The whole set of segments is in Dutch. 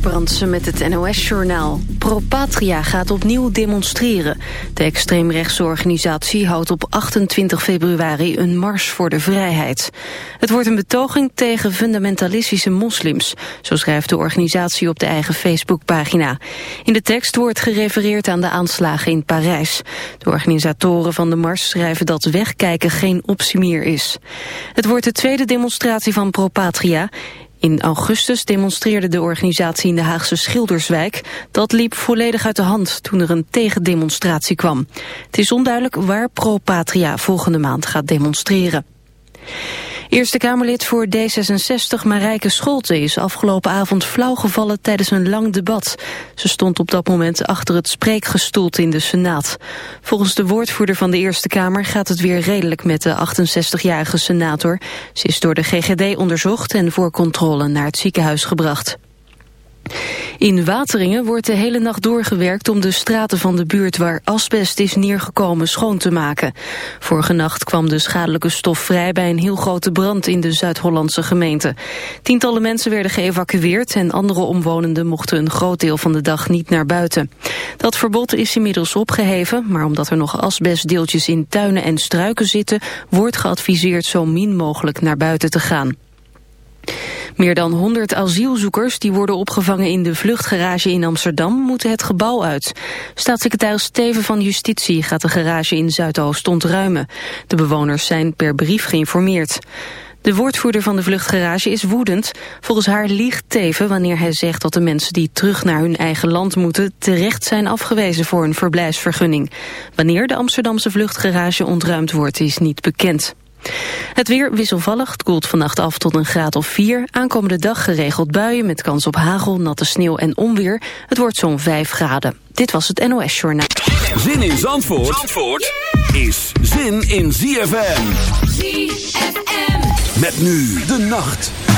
Brandsen met het NOS-journaal. Pro-Patria gaat opnieuw demonstreren. De extreemrechtse organisatie houdt op 28 februari een mars voor de vrijheid. Het wordt een betoging tegen fundamentalistische moslims. Zo schrijft de organisatie op de eigen Facebookpagina. In de tekst wordt gerefereerd aan de aanslagen in Parijs. De organisatoren van de mars schrijven dat wegkijken geen optie meer is. Het wordt de tweede demonstratie van Pro-Patria... In augustus demonstreerde de organisatie in de Haagse Schilderswijk. Dat liep volledig uit de hand toen er een tegendemonstratie kwam. Het is onduidelijk waar Pro Patria volgende maand gaat demonstreren. Eerste Kamerlid voor D66 Marijke Scholte is afgelopen avond flauwgevallen tijdens een lang debat. Ze stond op dat moment achter het spreekgestoelte in de Senaat. Volgens de woordvoerder van de Eerste Kamer gaat het weer redelijk met de 68-jarige senator. Ze is door de GGD onderzocht en voor controle naar het ziekenhuis gebracht. In Wateringen wordt de hele nacht doorgewerkt om de straten van de buurt waar asbest is neergekomen schoon te maken. Vorige nacht kwam de schadelijke stof vrij bij een heel grote brand in de Zuid-Hollandse gemeente. Tientallen mensen werden geëvacueerd en andere omwonenden mochten een groot deel van de dag niet naar buiten. Dat verbod is inmiddels opgeheven, maar omdat er nog asbestdeeltjes in tuinen en struiken zitten, wordt geadviseerd zo min mogelijk naar buiten te gaan. Meer dan 100 asielzoekers die worden opgevangen in de vluchtgarage in Amsterdam moeten het gebouw uit. Staatssecretaris Steven van Justitie gaat de garage in Zuidoost ontruimen. De bewoners zijn per brief geïnformeerd. De woordvoerder van de vluchtgarage is woedend. Volgens haar liegt Teven wanneer hij zegt dat de mensen die terug naar hun eigen land moeten terecht zijn afgewezen voor een verblijfsvergunning. Wanneer de Amsterdamse vluchtgarage ontruimd wordt is niet bekend. Het weer wisselvallig, het koelt vannacht af tot een graad of 4. Aankomende dag geregeld buien met kans op hagel, natte sneeuw en onweer. Het wordt zo'n 5 graden. Dit was het NOS Journaal. Zin in Zandvoort, Zandvoort is zin in ZFM. ZFM. Met nu de nacht.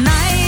ない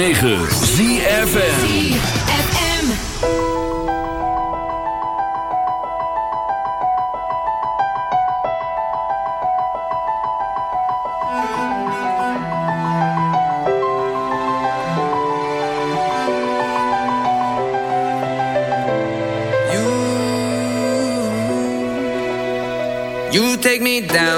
106.9 ZFN take me down,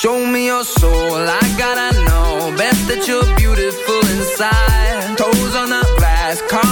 Show me your soul, I gotta know. Best that you're beautiful inside. Toes on the glass, car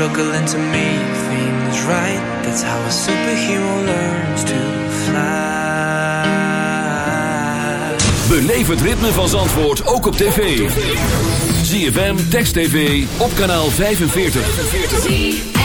struggling to make things right. That's how a superhero learns to fly. Beleef het ritme van Zandvoort ook op tv. ZFM Text TV op kanaal 45.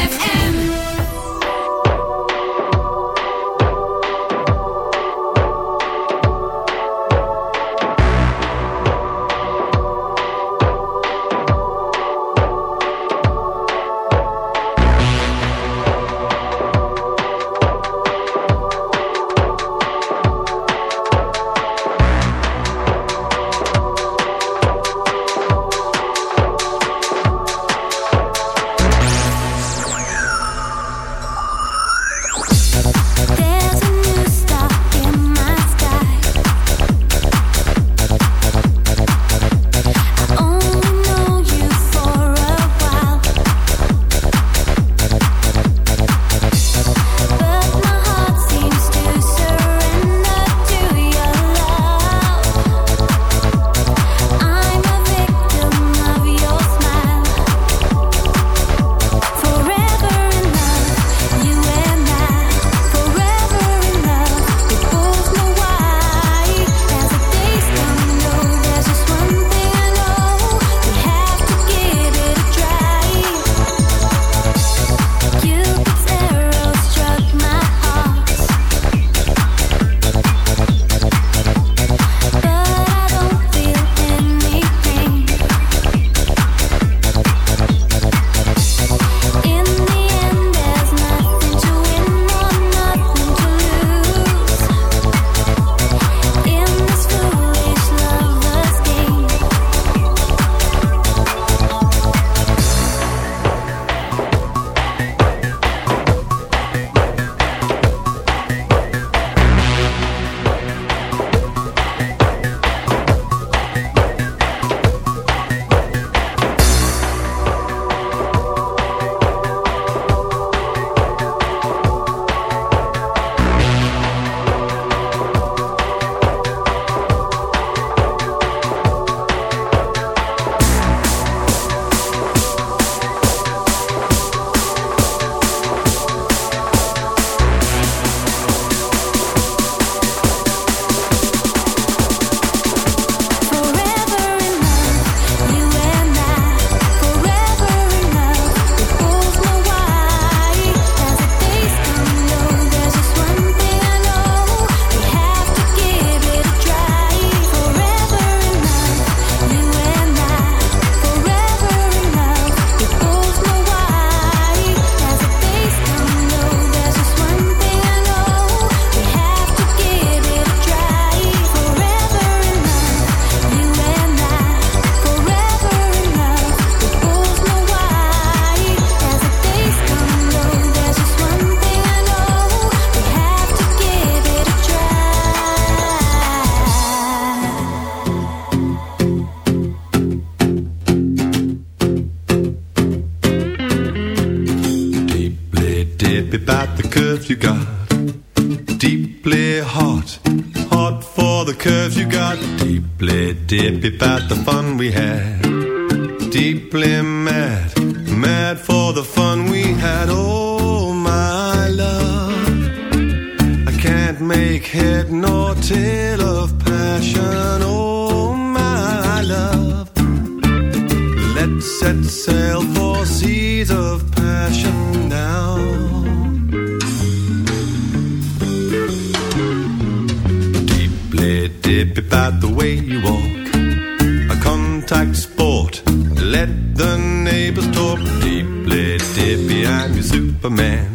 Deeply dippy about the fun we had. Deeply mad, mad for the fun we had. Oh, my love. I can't make head nor tail Dip about the way you walk. A contact sport. Let the neighbors talk. Deeply dippy, I'm your Superman.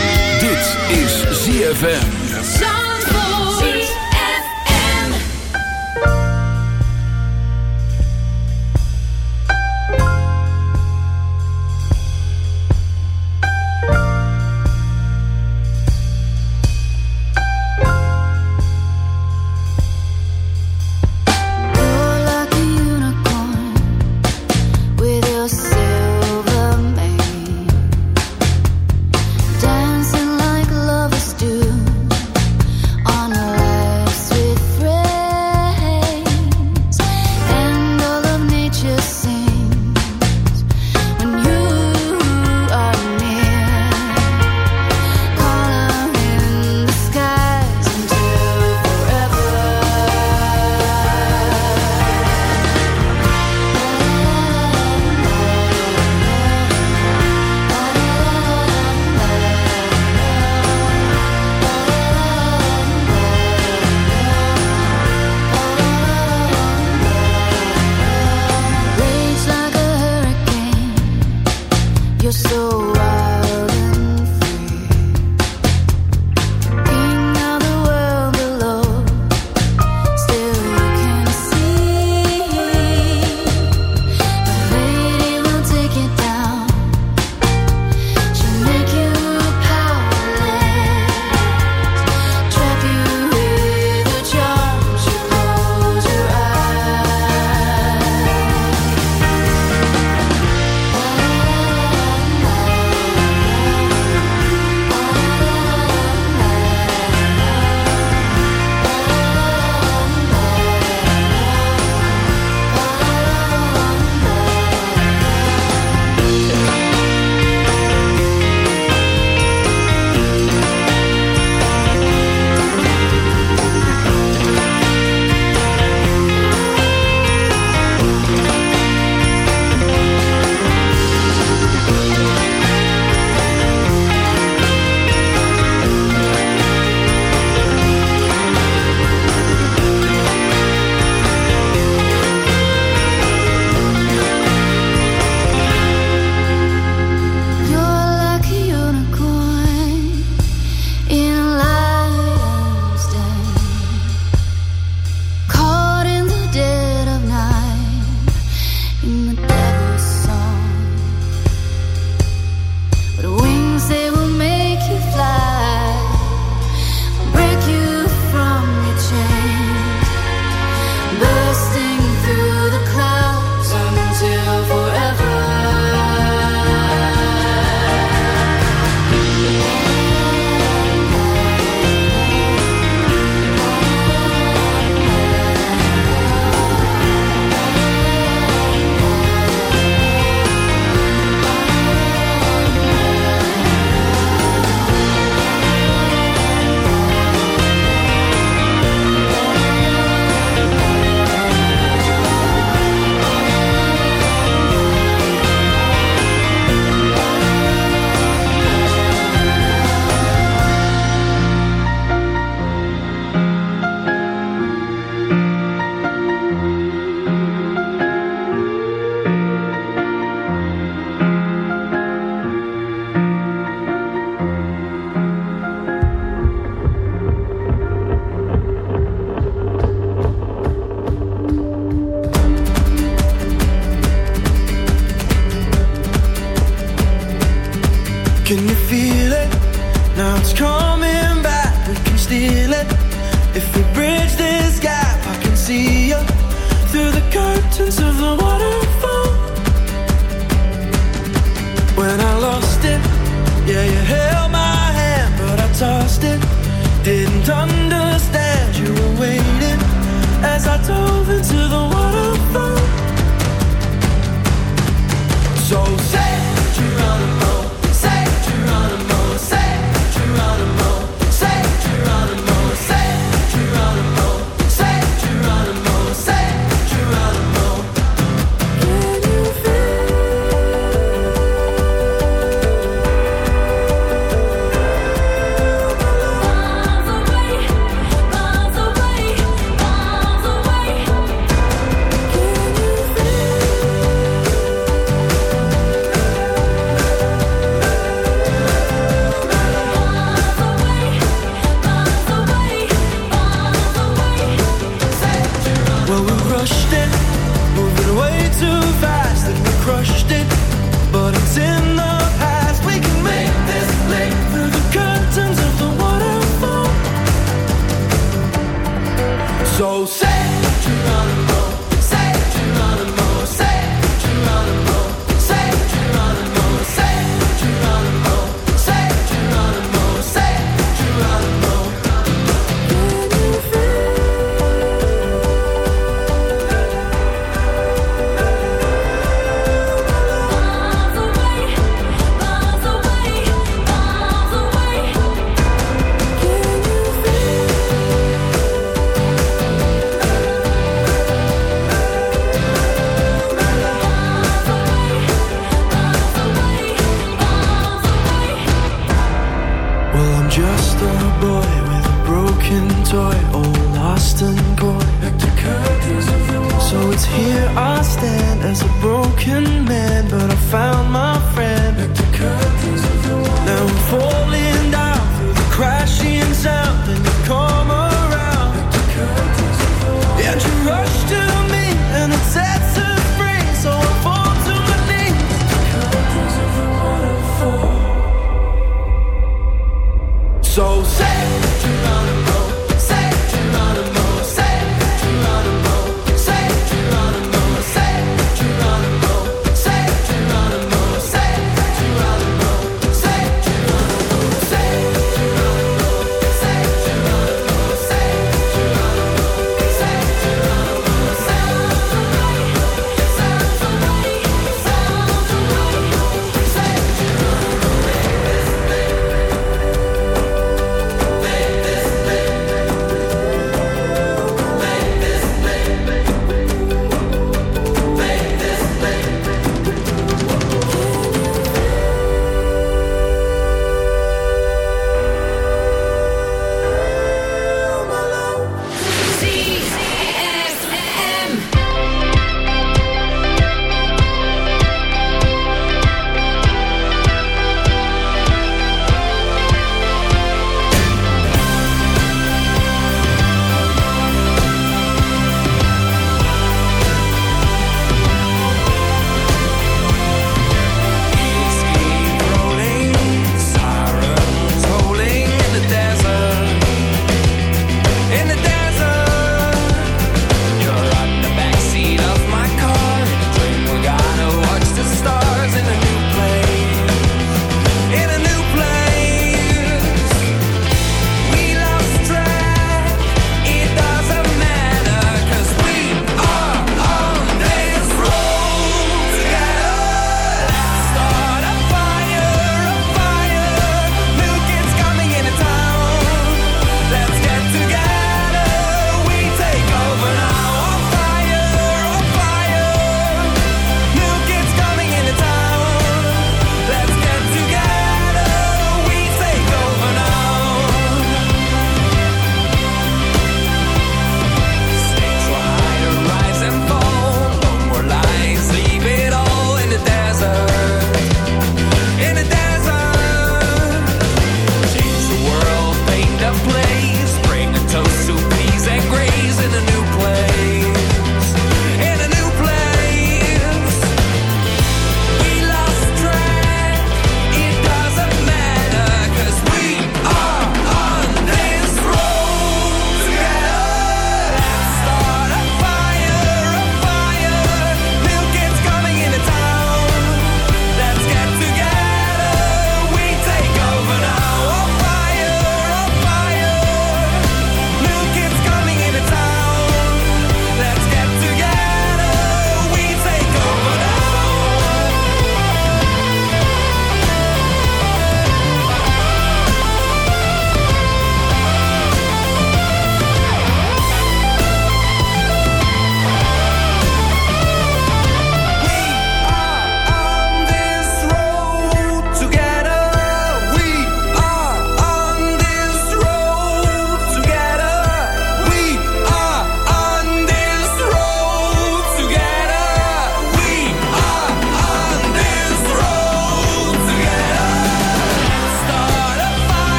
is ZFM.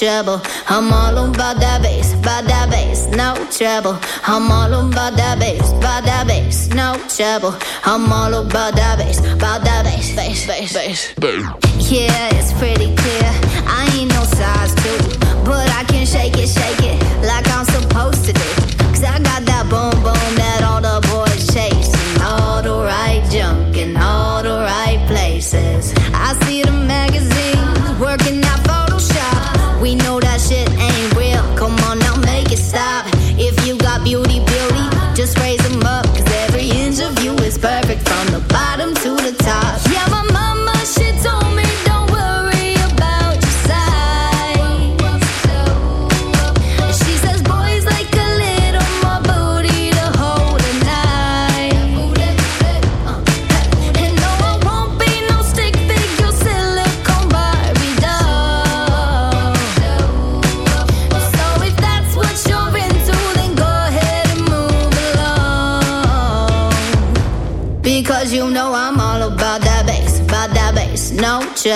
trouble. I'm all on by that bass, by that bass, no trouble. I'm all on by that bass, by that bass, no trouble. I'm all on by that bass, by that bass, bass, bass, bass. Yeah, it's pretty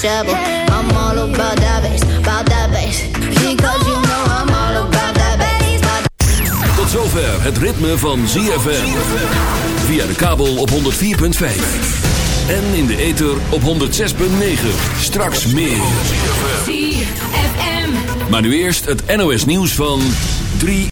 trouble. I'm all about that about that. Because you know I'm all about that. Tot zover het ritme van ZFM. Via de kabel op 104.5. En in de ether op 106.9. Straks meer. Maar nu eerst het NOS nieuws van 3